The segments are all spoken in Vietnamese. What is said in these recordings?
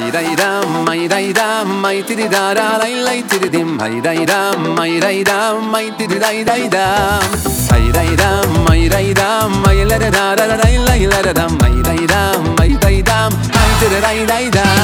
hay đây da mày đây da mày ti đi da da lay lay ti đi dim. Hay đây da mày đây da mày ti đi đây đây da hay đây da mày đây da mày la da da da lay lay la da mày đây da mày đây da mày ti đi đây đây da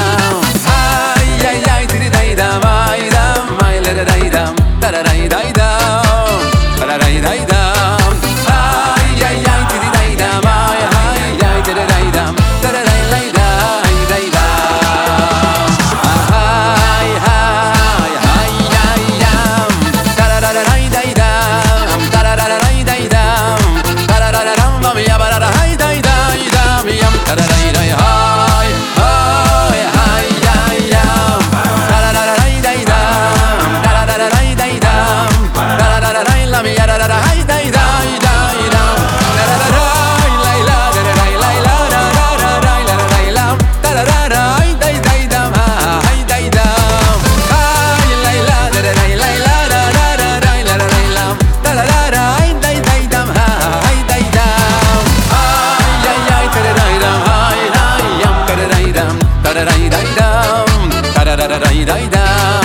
ラライライ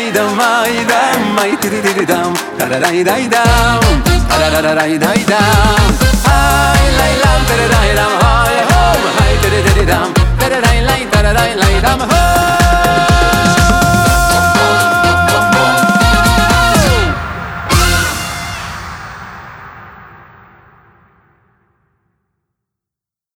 dai dam mai dam mai ti ti ti dam. Da da dai dai dam. Da da da dai dai dam. Hai lai lam da dai dam hai hom